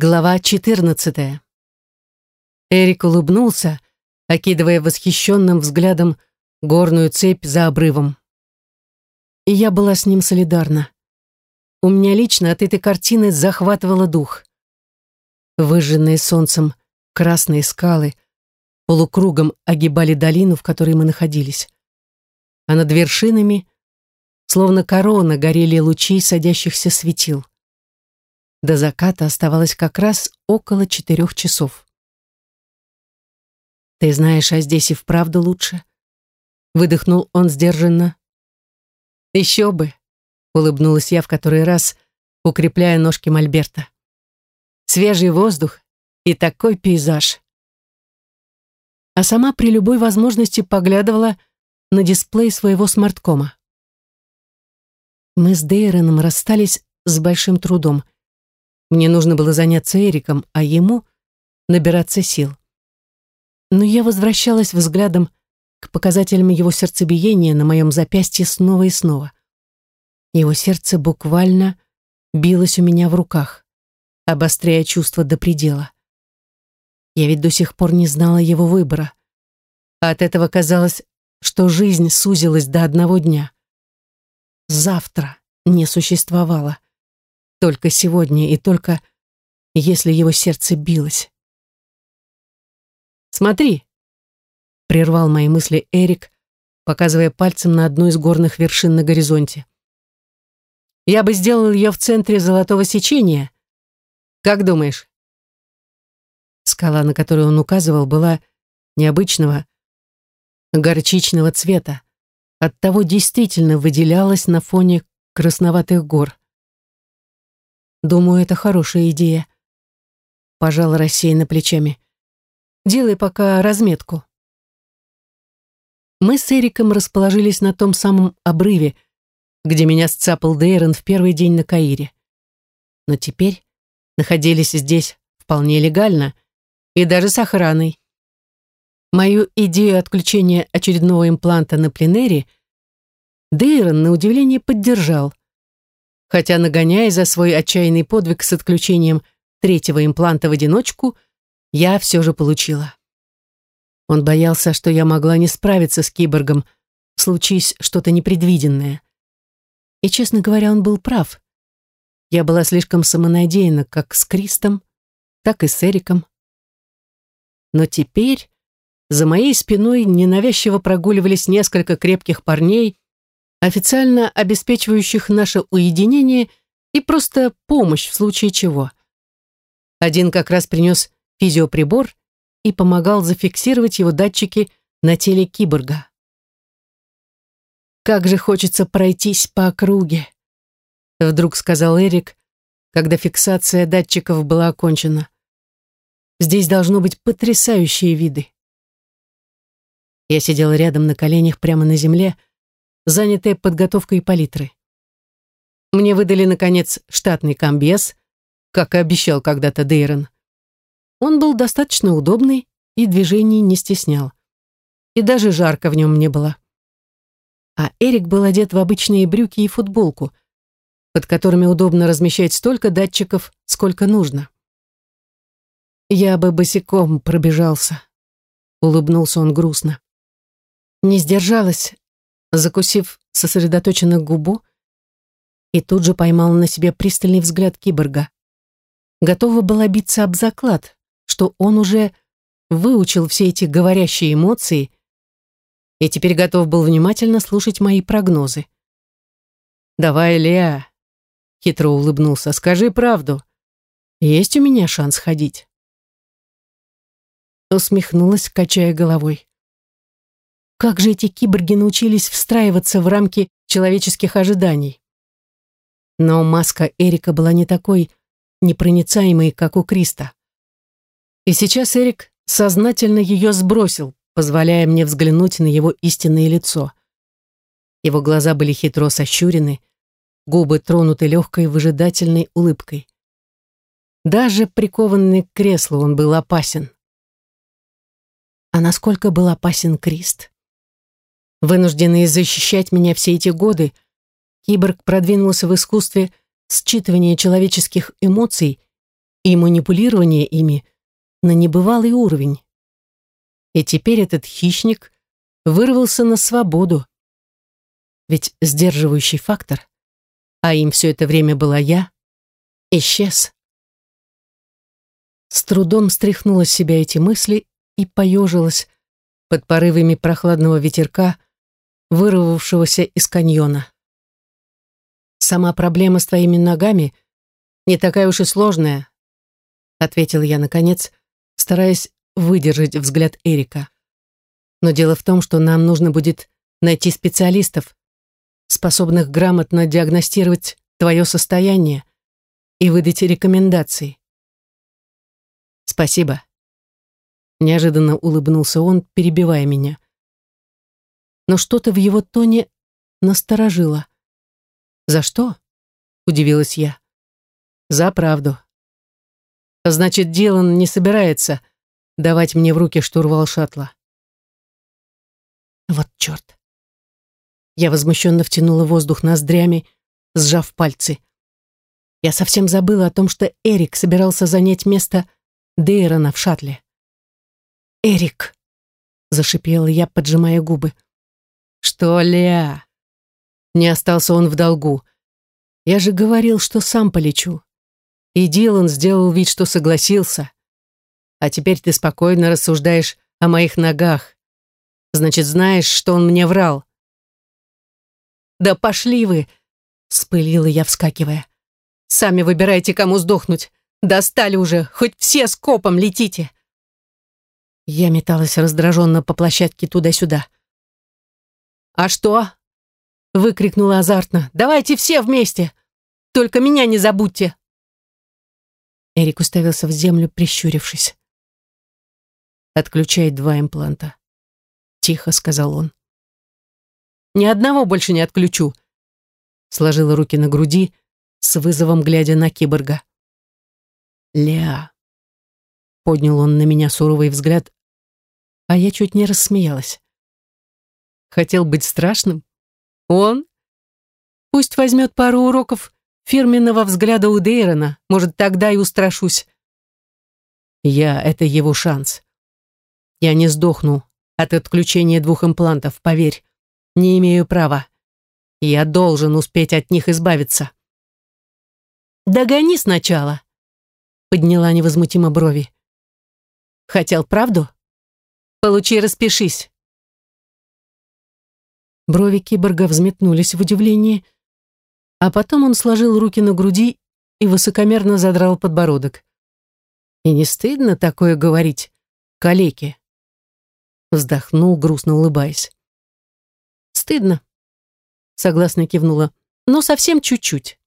Глава 14. Эрик улыбнулся, окидывая восхищенным взглядом горную цепь за обрывом. И я была с ним солидарна. У меня лично от этой картины захватывало дух. Выжженные солнцем красные скалы полукругом огибали долину, в которой мы находились. А над вершинами, словно корона, горели лучи садящихся светил. До заката оставалось как раз около четырех часов. «Ты знаешь, а здесь и вправду лучше?» Выдохнул он сдержанно. «Еще бы!» — улыбнулась я в который раз, укрепляя ножки Мольберта. «Свежий воздух и такой пейзаж!» А сама при любой возможности поглядывала на дисплей своего смарткома. Мы с Дейроном расстались с большим трудом — мне нужно было заняться Эриком, а ему набираться сил. Но я возвращалась взглядом к показателям его сердцебиения на моем запястье снова и снова. Его сердце буквально билось у меня в руках, обостряя чувства до предела. Я ведь до сих пор не знала его выбора. А от этого казалось, что жизнь сузилась до одного дня. Завтра не существовало только сегодня и только если его сердце билось. «Смотри!» — прервал мои мысли Эрик, показывая пальцем на одну из горных вершин на горизонте. «Я бы сделал ее в центре золотого сечения. Как думаешь?» Скала, на которую он указывал, была необычного, горчичного цвета, оттого действительно выделялась на фоне красноватых гор. Думаю, это хорошая идея. Пожала рассеянно плечами. Делай пока разметку. Мы с Эриком расположились на том самом обрыве, где меня сцапал Дейрон в первый день на Каире. Но теперь находились здесь вполне легально и даже с охраной. Мою идею отключения очередного импланта на пленэре Дейрон, на удивление, поддержал хотя, нагоняя за свой отчаянный подвиг с отключением третьего импланта в одиночку, я все же получила. Он боялся, что я могла не справиться с киборгом, случись что-то непредвиденное. И, честно говоря, он был прав. Я была слишком самонадеянна как с Кристом, так и с Эриком. Но теперь за моей спиной ненавязчиво прогуливались несколько крепких парней официально обеспечивающих наше уединение и просто помощь в случае чего. Один как раз принес физиоприбор и помогал зафиксировать его датчики на теле киборга. «Как же хочется пройтись по округе», — вдруг сказал Эрик, когда фиксация датчиков была окончена. «Здесь должно быть потрясающие виды». Я сидела рядом на коленях прямо на земле, занятая подготовкой палитры. Мне выдали, наконец, штатный комбез, как и обещал когда-то Дейрон. Он был достаточно удобный и движений не стеснял. И даже жарко в нем не было. А Эрик был одет в обычные брюки и футболку, под которыми удобно размещать столько датчиков, сколько нужно. «Я бы босиком пробежался», — улыбнулся он грустно. Не сдержалась закусив сосредоточенно губу, и тут же поймала на себе пристальный взгляд киборга. Готова была биться об заклад, что он уже выучил все эти говорящие эмоции и теперь готов был внимательно слушать мои прогнозы. «Давай, Леа», — хитро улыбнулся, — «скажи правду. Есть у меня шанс ходить?» Усмехнулась, качая головой. Как же эти киборги научились встраиваться в рамки человеческих ожиданий? Но маска Эрика была не такой непроницаемой, как у Криста. И сейчас Эрик сознательно ее сбросил, позволяя мне взглянуть на его истинное лицо. Его глаза были хитро сощурены, губы тронуты легкой выжидательной улыбкой. Даже прикованный к креслу он был опасен. А насколько был опасен Крист? Вынужденный защищать меня все эти годы, киборг продвинулся в искусстве считывания человеческих эмоций и манипулирование ими на небывалый уровень. И теперь этот хищник вырвался на свободу. Ведь сдерживающий фактор, а им все это время была я, исчез. С трудом стряхнула с себя эти мысли и поежилась под порывами прохладного ветерка, вырвавшегося из каньона. «Сама проблема с твоими ногами не такая уж и сложная», ответил я наконец, стараясь выдержать взгляд Эрика. «Но дело в том, что нам нужно будет найти специалистов, способных грамотно диагностировать твое состояние и выдать рекомендации. Спасибо. Неожиданно улыбнулся он, перебивая меня. Но что-то в его тоне насторожило. «За что?» — удивилась я. «За правду». «Значит, Дилан не собирается давать мне в руки штурвал шаттла». Вот черт. Я возмущенно втянула воздух ноздрями, сжав пальцы. Я совсем забыла о том, что Эрик собирался занять место Дейрона в шаттле. «Эрик!» — зашипела я, поджимая губы. «Что, Ля?» Не остался он в долгу. «Я же говорил, что сам полечу». И Дилан сделал вид, что согласился. А теперь ты спокойно рассуждаешь о моих ногах. Значит, знаешь, что он мне врал. «Да пошли вы!» — вспылила я, вскакивая. «Сами выбирайте, кому сдохнуть. Достали уже, хоть все скопом летите!» Я металась раздраженно по площадке туда-сюда. «А что?» — выкрикнула азартно. «Давайте все вместе! Только меня не забудьте!» Эрик уставился в землю, прищурившись. «Отключай два импланта», — тихо сказал он. «Ни одного больше не отключу», — сложила руки на груди, с вызовом глядя на киборга. «Ля», — поднял он на меня суровый взгляд, а я чуть не рассмеялась. Хотел быть страшным? Он? Пусть возьмет пару уроков фирменного взгляда у Дейрона, может, тогда и устрашусь. Я — это его шанс. Я не сдохну от отключения двух имплантов, поверь. Не имею права. Я должен успеть от них избавиться. «Догони сначала», — подняла невозмутимо брови. «Хотел правду? Получи, распишись». Брови киборга взметнулись в удивлении, а потом он сложил руки на груди и высокомерно задрал подбородок. «И не стыдно такое говорить, калеке?» Вздохнул, грустно улыбаясь. «Стыдно», — согласно кивнула, — «но совсем чуть-чуть».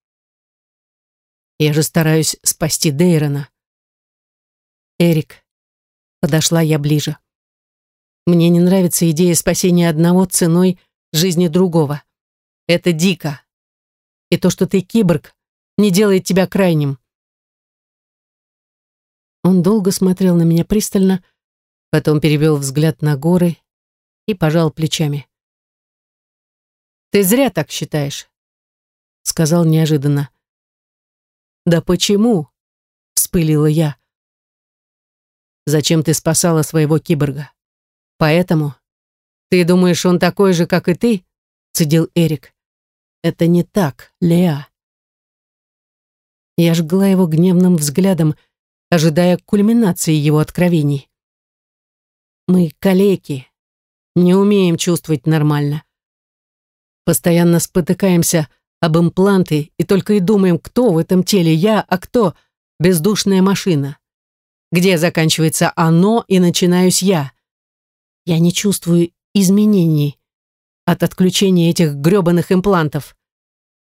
«Я же стараюсь спасти Дейрона». «Эрик», — подошла я ближе. «Мне не нравится идея спасения одного ценой жизни другого. Это дико. И то, что ты киборг, не делает тебя крайним». Он долго смотрел на меня пристально, Потом перевел взгляд на горы и пожал плечами. «Ты зря так считаешь», — сказал неожиданно. «Да почему?» — вспылила я. «Зачем ты спасала своего киборга? Поэтому? Ты думаешь, он такой же, как и ты?» — цедил Эрик. «Это не так, Леа». Я жгла его гневным взглядом, ожидая кульминации его откровений. Мы калеки, не умеем чувствовать нормально. Постоянно спотыкаемся об импланты и только и думаем, кто в этом теле я, а кто бездушная машина. Где заканчивается оно и начинаюсь я. Я не чувствую изменений от отключения этих грёбаных имплантов.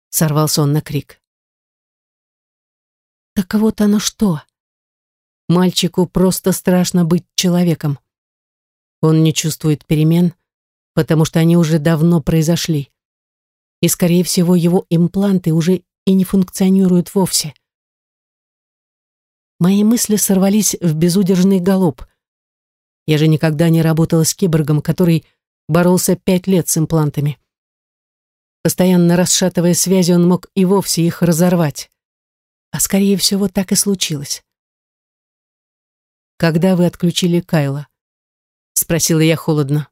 Сорвался он на крик. Так вот оно что? Мальчику просто страшно быть человеком. Он не чувствует перемен, потому что они уже давно произошли. И, скорее всего, его импланты уже и не функционируют вовсе. Мои мысли сорвались в безудержный галоп. Я же никогда не работала с киборгом, который боролся пять лет с имплантами. Постоянно расшатывая связи, он мог и вовсе их разорвать. А скорее всего, так и случилось. когда вы отключили Кайла?» — спросила я холодно.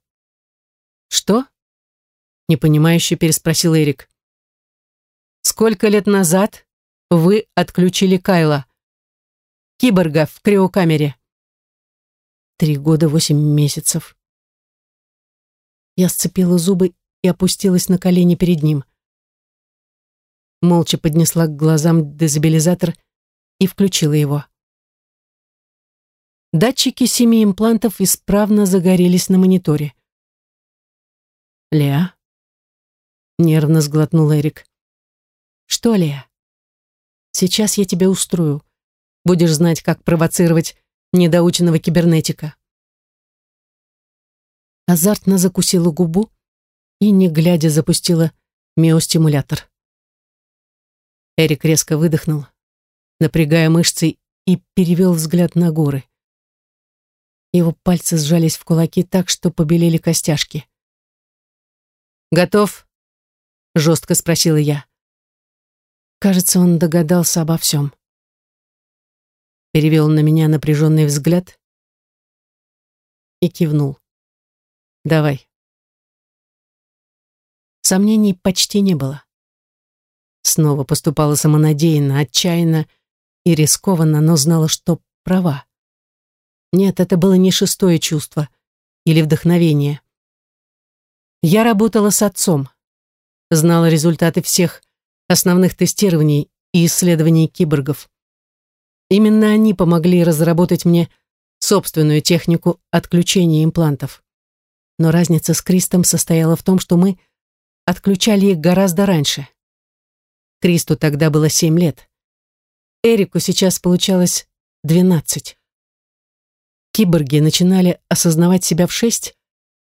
«Что?» — непонимающе переспросил Эрик. «Сколько лет назад вы отключили Кайла?» «Киборга в криокамере». «Три года восемь месяцев». Я сцепила зубы и опустилась на колени перед ним. Молча поднесла к глазам дезабилизатор и включила его. Датчики семи имплантов исправно загорелись на мониторе. «Леа?» — нервно сглотнул Эрик. «Что, Леа? Сейчас я тебя устрою. Будешь знать, как провоцировать недоученного кибернетика». Азартно закусила губу и, не глядя, запустила миостимулятор. Эрик резко выдохнул, напрягая мышцы, и перевел взгляд на горы. Его пальцы сжались в кулаки так, что побелели костяшки. «Готов?» — жестко спросила я. Кажется, он догадался обо всем. Перевел на меня напряженный взгляд и кивнул. «Давай». Сомнений почти не было. Снова поступала самонадеянно, отчаянно и рискованно, но знала, что права. Нет, это было не шестое чувство или вдохновение. Я работала с отцом, знала результаты всех основных тестирований и исследований киборгов. Именно они помогли разработать мне собственную технику отключения имплантов. Но разница с Кристом состояла в том, что мы отключали их гораздо раньше. Кристу тогда было семь лет. Эрику сейчас получалось двенадцать. Киборги начинали осознавать себя в шесть,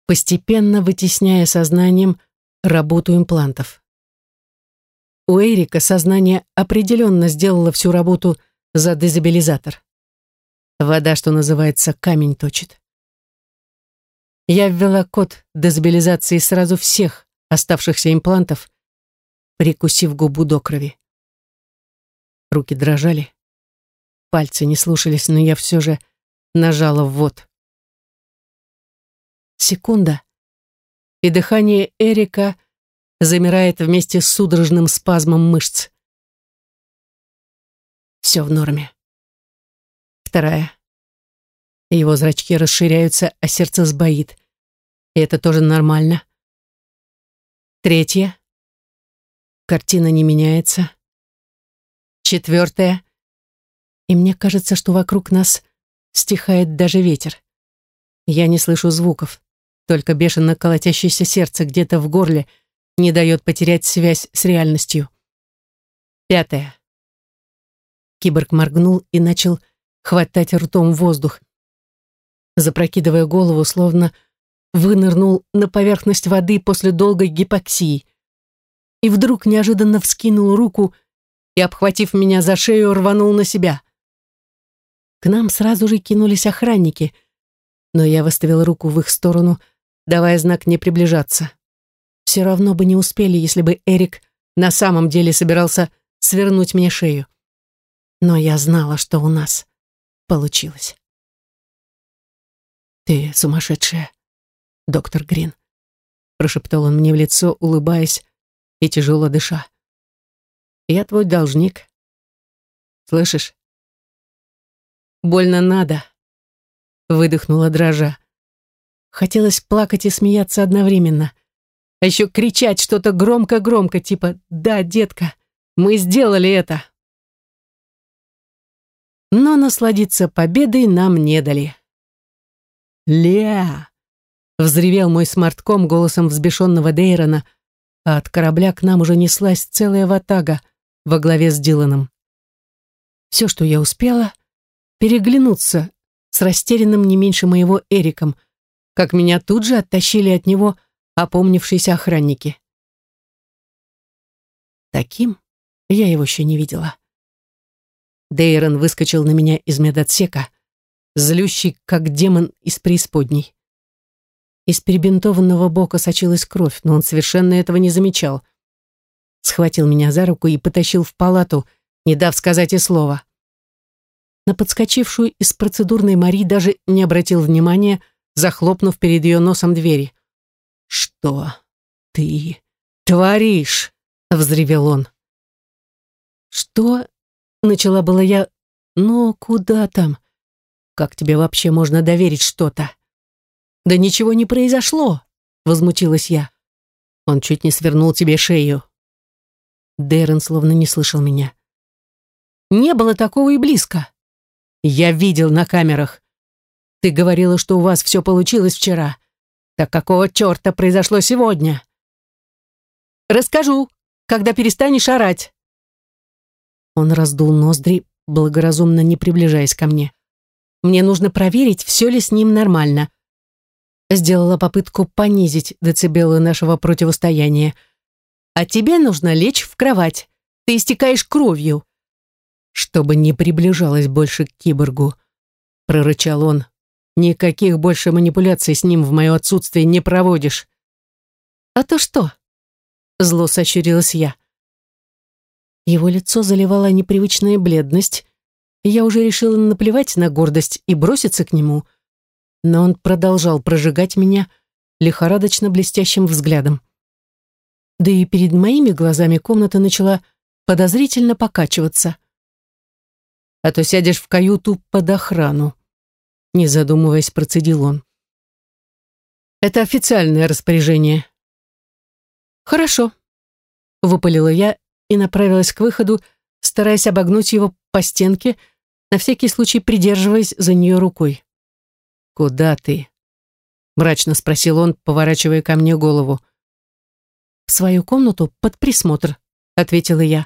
постепенно вытесняя сознанием работу имплантов. У Эрика сознание определенно сделало всю работу за дезабилизатор. Вода, что называется, камень точит. Я ввела код дезабилизации сразу всех оставшихся имплантов, прикусив губу до крови. Руки дрожали, пальцы не слушались, но я все же нажала ввод. Секунда, и дыхание Эрика замирает вместе с судорожным спазмом мышц. Все в норме. Вторая. Его зрачки расширяются, а сердце сбоит. И это тоже нормально. Третья. Картина не меняется. Четвертая. И мне кажется, что вокруг нас стихает даже ветер. Я не слышу звуков, только бешено колотящееся сердце где-то в горле не дает потерять связь с реальностью. Пятое. Киборг моргнул и начал хватать ртом воздух. Запрокидывая голову, словно вынырнул на поверхность воды после долгой гипоксии. И вдруг неожиданно вскинул руку и, обхватив меня за шею, рванул на себя. К нам сразу же кинулись охранники, но я выставила руку в их сторону, давая знак не приближаться. Все равно бы не успели, если бы Эрик на самом деле собирался свернуть мне шею. Но я знала, что у нас получилось. «Ты сумасшедшая, доктор Грин», — прошептал он мне в лицо, улыбаясь и тяжело дыша. «Я твой должник. Слышишь? Больно надо. Выдохнула дрожа. Хотелось плакать и смеяться одновременно. А еще кричать что-то громко-громко, типа «Да, детка, мы сделали это!» Но насладиться победой нам не дали. «Леа!» — взревел мой смартком голосом взбешенного Дейрона, а от корабля к нам уже неслась целая ватага во главе с Диланом. Все, что я успела — переглянуться с растерянным не меньше моего Эриком, как меня тут же оттащили от него опомнившиеся охранники. Таким я его еще не видела. Дейрон выскочил на меня из медотсека, злющий, как демон из преисподней. Из перебинтованного бока сочилась кровь, но он совершенно этого не замечал. Схватил меня за руку и потащил в палату, не дав сказать и слова. на подскочившую из процедурной Мари даже не обратил внимания, захлопнув перед ее носом двери. «Что ты творишь?» — взревел он. «Что?» — начала была я. «Но куда там? Как тебе вообще можно доверить что-то?» «Да ничего не произошло!» — возмутилась я. «Он чуть не свернул тебе шею». Дэрон словно не слышал меня. «Не было такого и близко. Я видел на камерах. Ты говорила, что у вас все получилось вчера. Так какого черта произошло сегодня?» «Расскажу, когда перестанешь орать». Он раздул ноздри, благоразумно не приближаясь ко мне. «Мне нужно проверить, все ли с ним нормально». Сделала попытку понизить децибелы нашего противостояния. «А тебе нужно лечь в кровать. Ты истекаешь кровью». «Чтобы не приближалась больше к киборгу», — прорычал он. «Никаких больше манипуляций с ним в мое отсутствие не проводишь». «А то что?» — зло сощурилась я. Его лицо заливала непривычная бледность, и я уже решила наплевать на гордость и броситься к нему, но он продолжал прожигать меня лихорадочно блестящим взглядом. Да и перед моими глазами комната начала подозрительно покачиваться. «А то сядешь в каюту под охрану», — не задумываясь, процедил он. «Это официальное распоряжение». «Хорошо», — выпалила я и направилась к выходу, стараясь обогнуть его по стенке, на всякий случай придерживаясь за нее рукой. «Куда ты?» — мрачно спросил он, поворачивая ко мне голову. «В свою комнату под присмотр», — ответила я.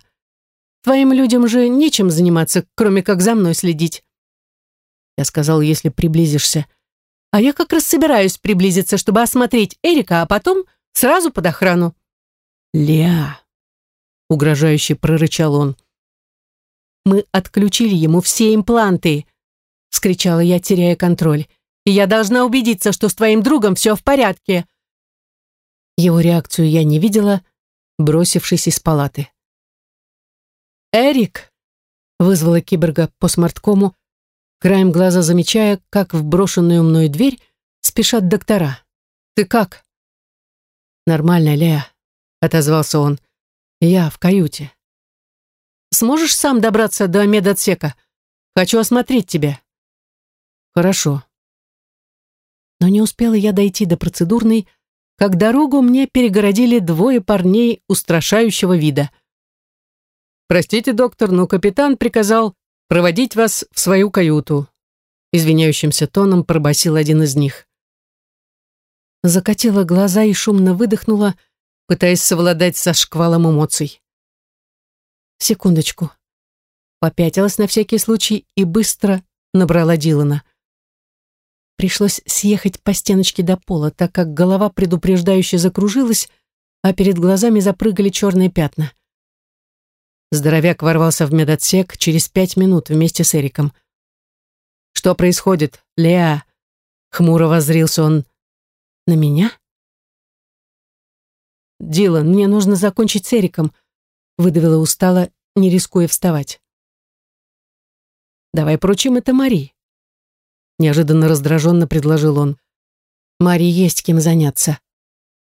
«Твоим людям же нечем заниматься, кроме как за мной следить». Я сказал, если приблизишься. А я как раз собираюсь приблизиться, чтобы осмотреть Эрика, а потом сразу под охрану. «Леа», — угрожающе прорычал он. «Мы отключили ему все импланты», — вскричала я, теряя контроль. «И я должна убедиться, что с твоим другом все в порядке». Его реакцию я не видела, бросившись из палаты. «Эрик!» — вызвала киборга по смарткому, краем глаза замечая, как в брошенную мною дверь спешат доктора. «Ты как?» «Нормально, Леа», — отозвался он. «Я в каюте». «Сможешь сам добраться до медотсека? Хочу осмотреть тебя». «Хорошо». Но не успела я дойти до процедурной, как дорогу мне перегородили двое парней устрашающего вида. «Простите, доктор, но капитан приказал проводить вас в свою каюту», извиняющимся тоном пробасил один из них. Закатила глаза и шумно выдохнула, пытаясь совладать со шквалом эмоций. Секундочку. Попятилась на всякий случай и быстро набрала Дилана. Пришлось съехать по стеночке до пола, так как голова предупреждающе закружилась, а перед глазами запрыгали черные пятна. Здоровяк ворвался в медотсек через пять минут вместе с Эриком. «Что происходит, Леа?» Хмуро воззрился он на меня. «Дилан, мне нужно закончить с Эриком», выдавила устало, не рискуя вставать. «Давай поручим это Мари», неожиданно раздраженно предложил он. «Мари есть кем заняться»,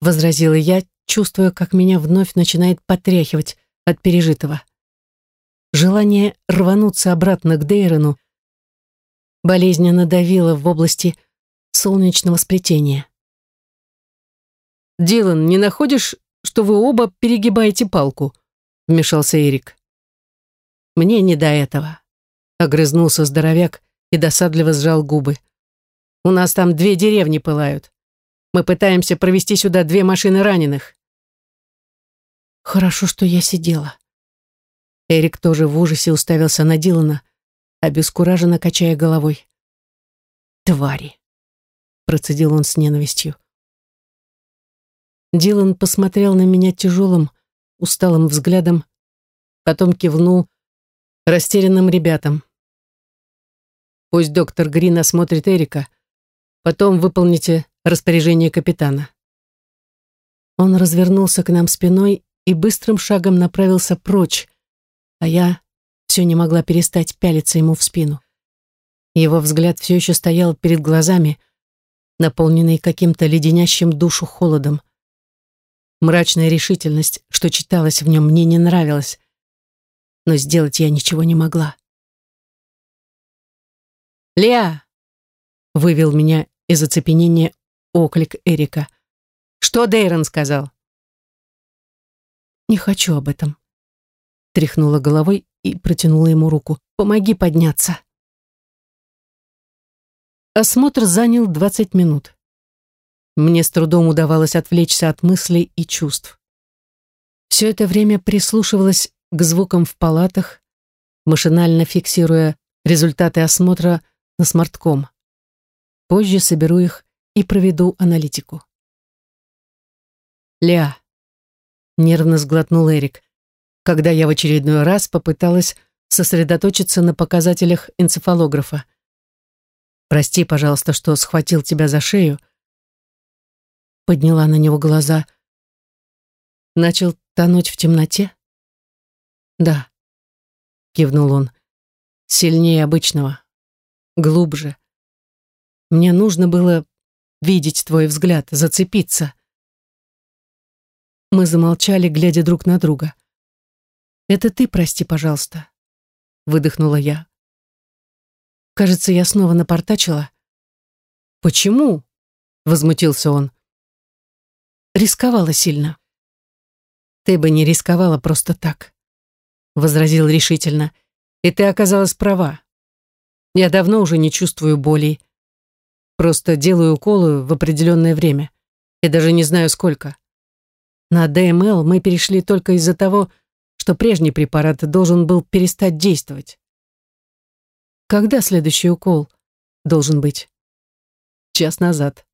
возразила я, чувствуя, как меня вновь начинает потряхивать от пережитого. Желание рвануться обратно к Дейрону болезненно давило в области солнечного сплетения. «Дилан, не находишь, что вы оба перегибаете палку?» — вмешался Эрик. «Мне не до этого», — огрызнулся здоровяк и досадливо сжал губы. «У нас там две деревни пылают. Мы пытаемся провести сюда две машины раненых». «Хорошо, что я сидела». Эрик тоже в ужасе уставился на Дилана, обескураженно качая головой. «Твари!» — процедил он с ненавистью. Дилан посмотрел на меня тяжелым, усталым взглядом, потом кивнул растерянным ребятам. «Пусть доктор Грин осмотрит Эрика, потом выполните распоряжение капитана». Он развернулся к нам спиной и быстрым шагом направился прочь, а я все не могла перестать пялиться ему в спину. Его взгляд все еще стоял перед глазами, наполненный каким-то леденящим душу холодом. Мрачная решительность, что читалась в нем, мне не нравилась, но сделать я ничего не могла. «Леа!» — вывел меня из оцепенения оклик Эрика. «Что Дейрон сказал?» «Не хочу об этом», — тряхнула головой и протянула ему руку. «Помоги подняться». Осмотр занял 20 минут. Мне с трудом удавалось отвлечься от мыслей и чувств. Все это время прислушивалась к звукам в палатах, машинально фиксируя результаты осмотра на смартком. Позже соберу их и проведу аналитику. «Ля», — нервно сглотнул Эрик, когда я в очередной раз попыталась сосредоточиться на показателях энцефалографа. Прости, пожалуйста, что схватил тебя за шею. Подняла на него глаза. Начал тонуть в темноте? Да, кивнул он. Сильнее обычного. Глубже. Мне нужно было видеть твой взгляд, зацепиться. Мы замолчали, глядя друг на друга. «Это ты прости, пожалуйста», — выдохнула я. Кажется, я снова напортачила. «Почему?» — возмутился он. «Рисковала сильно». «Ты бы не рисковала просто так», — возразил решительно. «И ты оказалась права. Я давно уже не чувствую боли. Просто делаю уколы в определенное время. Я даже не знаю, сколько. На ДМЛ мы перешли только из-за того, что прежний препарат должен был перестать действовать. Когда следующий укол должен быть? Час назад.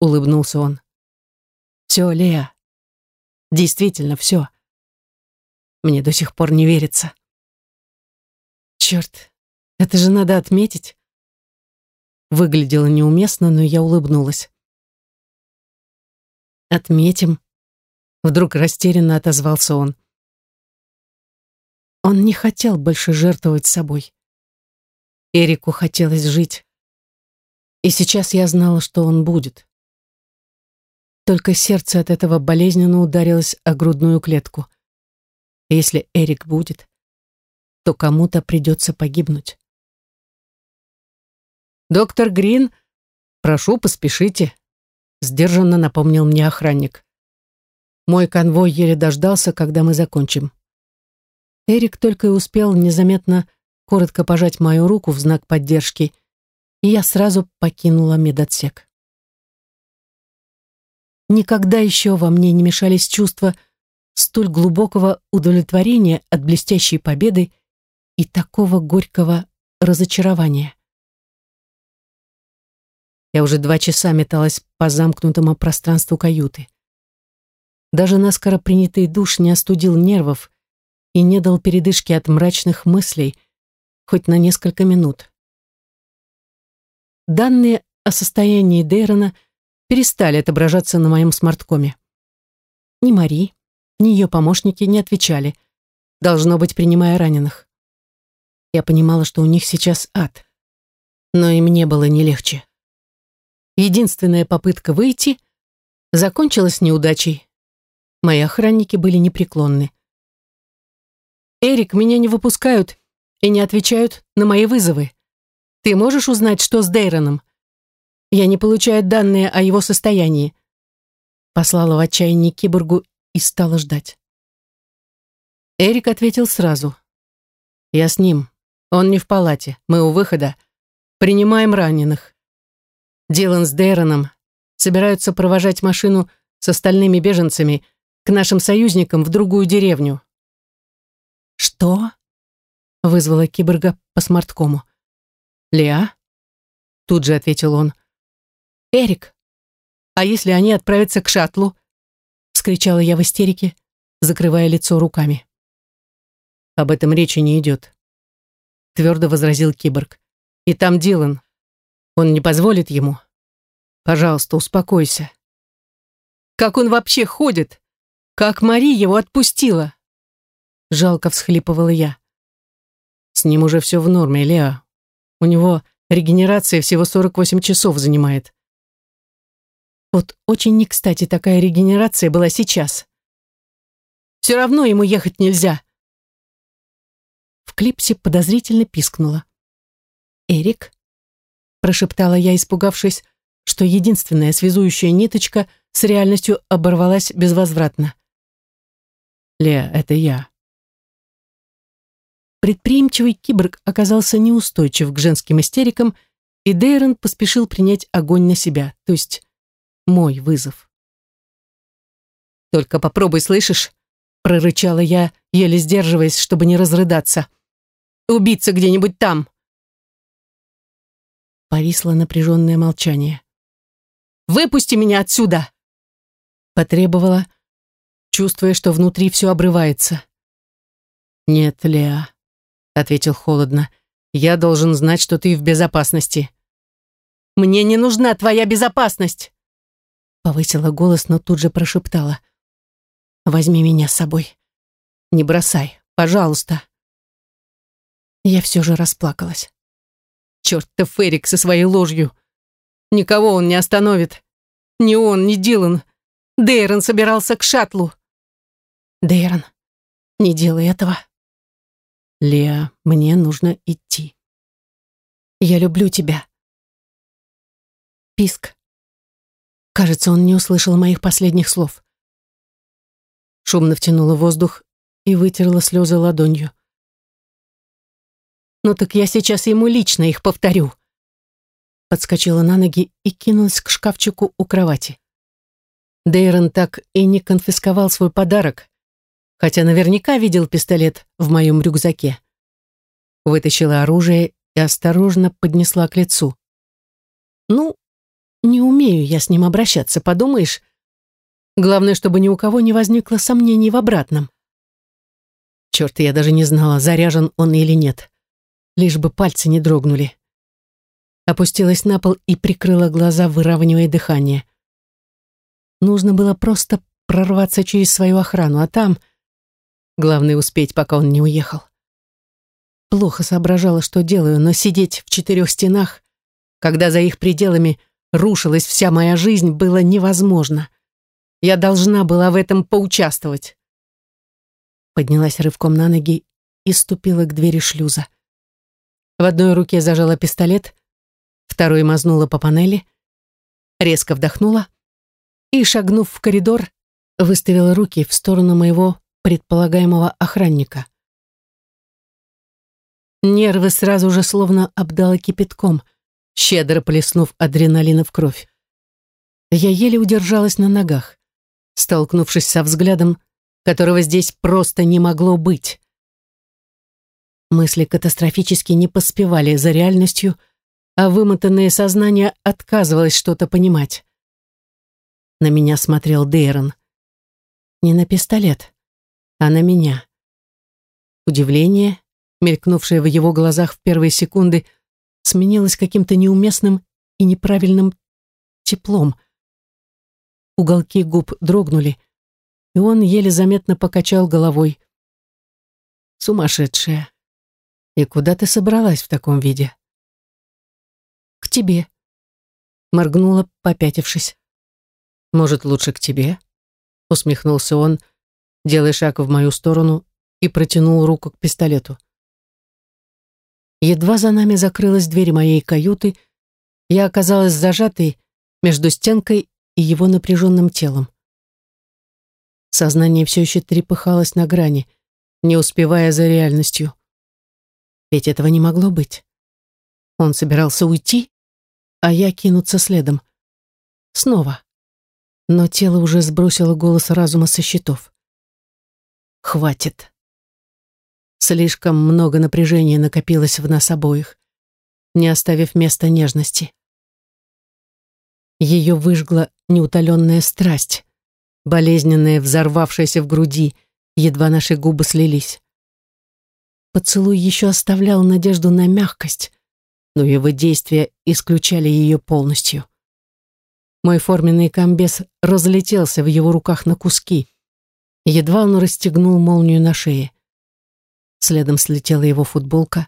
Улыбнулся он. Все, Лея. Действительно, все. Мне до сих пор не верится. Черт, это же надо отметить. Выглядело неуместно, но я улыбнулась. Отметим. Вдруг растерянно отозвался он. Он не хотел больше жертвовать собой. Эрику хотелось жить. И сейчас я знала, что он будет. Только сердце от этого болезненно ударилось о грудную клетку. если Эрик будет, то кому-то придется погибнуть. «Доктор Грин, прошу, поспешите», — сдержанно напомнил мне охранник. Мой конвой еле дождался, когда мы закончим. Эрик только и успел незаметно коротко пожать мою руку в знак поддержки, и я сразу покинула медотсек. Никогда еще во мне не мешались чувства столь глубокого удовлетворения от блестящей победы и такого горького разочарования. Я уже два часа металась по замкнутому пространству каюты. Даже наскоро принятый душ не остудил нервов и не дал передышки от мрачных мыслей, хоть на несколько минут. Данные о состоянии Дейрона перестали отображаться на моем смарткоме. Ни Мари, ни ее помощники не отвечали, должно быть, принимая раненых. Я понимала, что у них сейчас ад, но им не было не легче. Единственная попытка выйти закончилась неудачей. Мои охранники были непреклонны. «Эрик, меня не выпускают и не отвечают на мои вызовы. Ты можешь узнать, что с Дейроном? Я не получаю данные о его состоянии. Послала в отчаянии киборгу и стала ждать. Эрик ответил сразу. Я с ним. Он не в палате. Мы у выхода. Принимаем раненых. Дилан с Дейроном собираются провожать машину с остальными беженцами к нашим союзникам в другую деревню. Что? вызвала киборга по смарткому. «Леа?» Тут же ответил он. «Эрик, а если они отправятся к шаттлу?» Вскричала я в истерике, закрывая лицо руками. «Об этом речи не идет», твердо возразил киборг. «И там Дилан. Он не позволит ему. Пожалуйста, успокойся». «Как он вообще ходит? Как Мари его отпустила?» Жалко всхлипывала я. С ним уже все в норме, Леа. У него регенерация всего 48 часов занимает. Вот очень не кстати такая регенерация была сейчас. Все равно ему ехать нельзя. В клипсе подозрительно пискнула. «Эрик?» – прошептала я, испугавшись, что единственная связующая ниточка с реальностью оборвалась безвозвратно. «Леа, это я». Предприимчивый киборг оказался неустойчив к женским истерикам, и Дейрон поспешил принять огонь на себя, то есть мой вызов. «Только попробуй, слышишь?» — прорычала я, еле сдерживаясь, чтобы не разрыдаться. «Убиться где-нибудь там!» Повисло напряженное молчание. «Выпусти меня отсюда!» Потребовала, чувствуя, что внутри все обрывается. «Нет, Леа», — ответил холодно, — «я должен знать, что ты в безопасности». «Мне не нужна твоя безопасность!» Повысила голос, но тут же прошептала. «Возьми меня с собой. Не бросай, пожалуйста». Я все же расплакалась. Чертов Эрик со своей ложью. Никого он не остановит. Ни он, ни Дилан. Дейрон собирался к шаттлу. Дейрон, не делай этого. Леа, мне нужно идти. Я люблю тебя. Писк. Кажется, он не услышал моих последних слов. Шумно втянула воздух и вытерла слезы ладонью. «Ну так я сейчас ему лично их повторю». Подскочила на ноги и кинулась к шкафчику у кровати. Дейрон так и не конфисковал свой подарок, хотя наверняка видел пистолет в моем рюкзаке. Вытащила оружие и осторожно поднесла к лицу. Ну, не умею я с ним обращаться, подумаешь? Главное, чтобы ни у кого не возникло сомнений в обратном. Черт, я даже не знала, заряжен он или нет. Лишь бы пальцы не дрогнули. Опустилась на пол и прикрыла глаза, выравнивая дыхание. Нужно было просто прорваться через свою охрану, а там... Главное успеть, пока он не уехал. Плохо соображала, что делаю, но сидеть в четырех стенах, когда за их пределами рушилась вся моя жизнь, было невозможно. Я должна была в этом поучаствовать. Поднялась рывком на ноги и ступила к двери шлюза. В одной руке зажала пистолет, второй мазнула по панели, резко вдохнула и, шагнув в коридор, выставила руки в сторону моего предполагаемого охранника. Нервы сразу же словно обдало кипятком — щедро плеснув адреналина в кровь. Я еле удержалась на ногах, столкнувшись со взглядом, которого здесь просто не могло быть. Мысли катастрофически не поспевали за реальностью, а вымотанное сознание отказывалось что-то понимать. На меня смотрел Дейрон. Не на пистолет, а на меня. Удивление, мелькнувшее в его глазах в первые секунды, сменилось каким-то неуместным и неправильным теплом. Уголки губ дрогнули, и он еле заметно покачал головой. «Сумасшедшая! И куда ты собралась в таком виде?» «К тебе», — моргнула, попятившись. «Может, лучше к тебе?» — усмехнулся он, делая шаг в мою сторону и протянул руку к пистолету. Едва за нами закрылась дверь моей каюты, я оказалась зажатой между стенкой и его напряженным телом. Сознание все еще трепыхалось на грани, не успевая за реальностью. Ведь этого не могло быть. Он собирался уйти, а я кинуться следом. Снова. Но тело уже сбросило голос разума со счетов. «Хватит», Слишком много напряжения накопилось в нас обоих, не оставив места нежности. Ее выжгла неутоленная страсть, болезненная, взорвавшаяся в груди, едва наши губы слились. Поцелуй еще оставлял надежду на мягкость, но его действия исключали ее полностью. Мой форменный комбез разлетелся в его руках на куски. Едва он расстегнул молнию на шее. Следом слетела его футболка.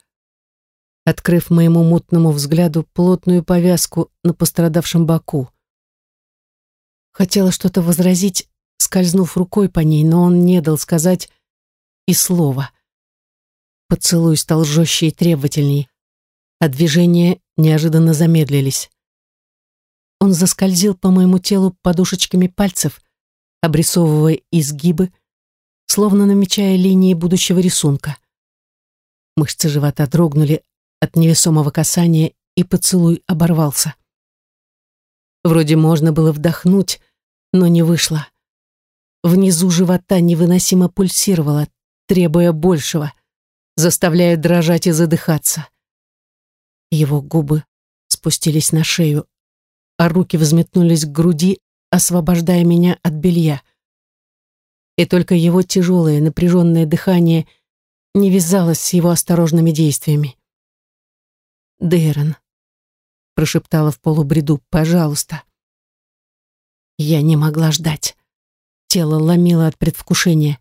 открыв моему мутному взгляду плотную повязку на пострадавшем боку. Хотела что-то возразить, скользнув рукой по ней, но он не дал сказать и слова. Поцелуй стал жестче и требовательней, а движения неожиданно замедлились. Он заскользил по моему телу подушечками пальцев, обрисовывая изгибы, словно намечая линии будущего рисунка. Мышцы живота дрогнули от невесомого касания, и поцелуй оборвался. Вроде можно было вдохнуть, но не вышло. Внизу живота невыносимо пульсировало, требуя большего, заставляя дрожать и задыхаться. Его губы спустились на шею, а руки взметнулись к груди, освобождая меня от белья. И только его тяжелое напряженное дыхание не вязалось с его осторожными действиями. «Дейрон», — прошептала в полубреду, — «пожалуйста». Я не могла ждать. Тело ломило от предвкушения.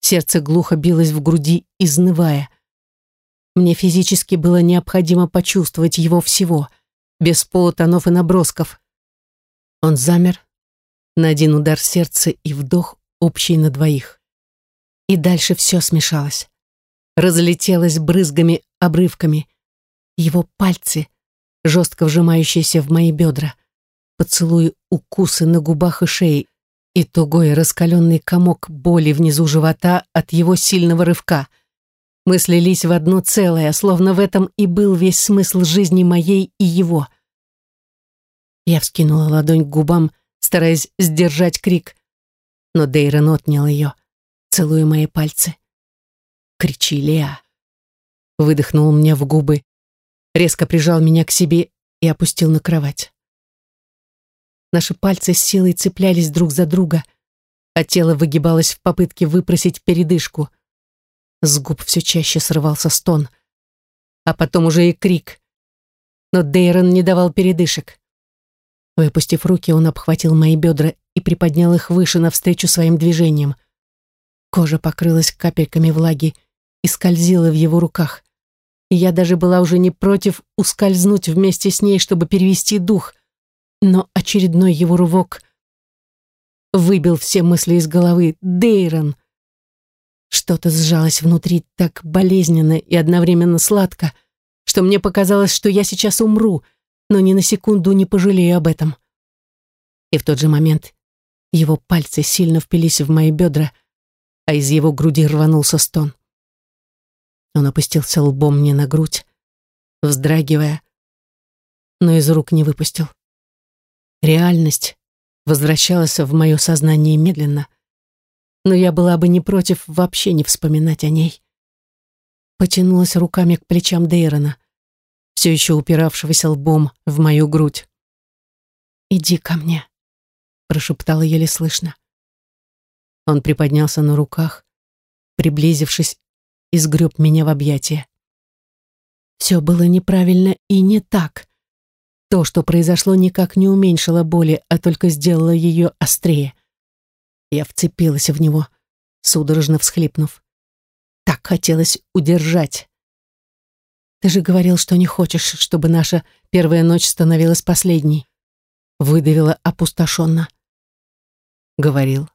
Сердце глухо билось в груди, изнывая. Мне физически было необходимо почувствовать его всего, без полутонов и набросков. Он замер на один удар сердца и вдох общий на двоих. И дальше все смешалось. Разлетелось брызгами, обрывками. Его пальцы, жестко вжимающиеся в мои бедра, поцелуи укусы на губах и шее и тугой раскаленный комок боли внизу живота от его сильного рывка. Мы слились в одно целое, словно в этом и был весь смысл жизни моей и его. Я вскинула ладонь к губам, стараясь сдержать крик, но Дейрон отнял ее, целуя мои пальцы. «Кричи, Леа!» Выдохнул мне в губы, резко прижал меня к себе и опустил на кровать. Наши пальцы с силой цеплялись друг за друга, а тело выгибалось в попытке выпросить передышку. С губ все чаще срывался стон, а потом уже и крик. Но Дейрон не давал передышек. Выпустив руки, он обхватил мои бедра и приподнял их выше навстречу своим движениям. Кожа покрылась капельками влаги и скользила в его руках. И я даже была уже не против ускользнуть вместе с ней, чтобы перевести дух, но очередной его рывок выбил все мысли из головы. Дейрон! Что-то сжалось внутри так болезненно и одновременно сладко, что мне показалось, что я сейчас умру, но ни на секунду не пожалею об этом. И в тот же момент его пальцы сильно впились в мои бедра, а из его груди рванулся стон. Он опустился лбом мне на грудь, вздрагивая, но из рук не выпустил. Реальность возвращалась в мое сознание медленно, но я была бы не против вообще не вспоминать о ней. Потянулась руками к плечам Дейрона, все еще упиравшегося лбом в мою грудь. «Иди ко мне», — прошептала еле слышно. Он приподнялся на руках, приблизившись, и сгреб меня в объятия. Все было неправильно и не так. То, что произошло, никак не уменьшило боли, а только сделало ее острее. Я вцепилась в него, судорожно всхлипнув. Так хотелось удержать. Ты же говорил, что не хочешь, чтобы наша первая ночь становилась последней. Выдавила опустошенно. Говорил.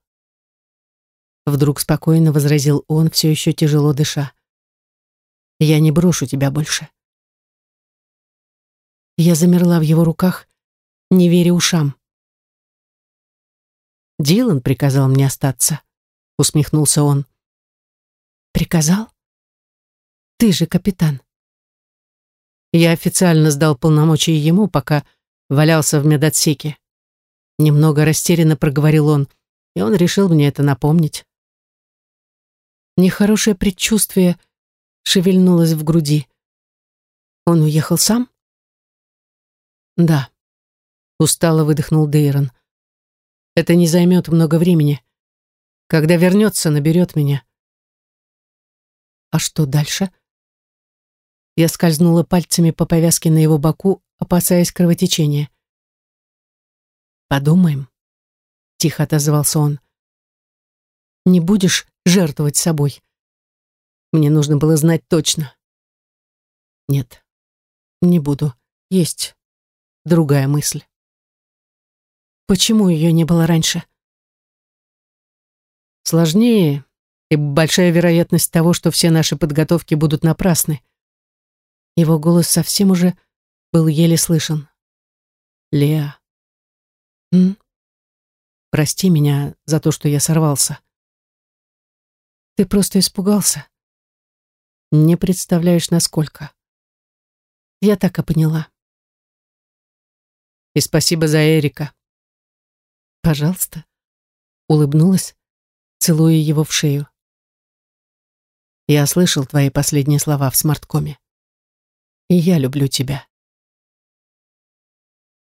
Вдруг спокойно возразил он, все еще тяжело дыша. Я не брошу тебя больше. Я замерла в его руках, не веря ушам. Дилан приказал мне остаться, усмехнулся он. Приказал? Ты же капитан. Я официально сдал полномочия ему, пока валялся в медотсеке. Немного растерянно проговорил он, и он решил мне это напомнить. Нехорошее предчувствие шевельнулось в груди. Он уехал сам? Да. Устало выдохнул Дейрон. Это не займет много времени. Когда вернется, наберет меня. А что дальше? Я скользнула пальцами по повязке на его боку, опасаясь кровотечения. «Подумаем», — тихо отозвался он. «Не будешь жертвовать собой?» Мне нужно было знать точно. «Нет», Не буду. Есть другая мысль. Почему ее не было раньше? Сложнее и большая вероятность того, что все наши подготовки будут напрасны. Его голос совсем уже был еле слышен. Леа. М? Прости меня за то, что я сорвался. Ты просто испугался. Не представляешь, насколько. Я так и поняла. И спасибо за Эрика. Пожалуйста. Улыбнулась, целуя его в шею. Я слышал твои последние слова в смарткоме. И я люблю тебя.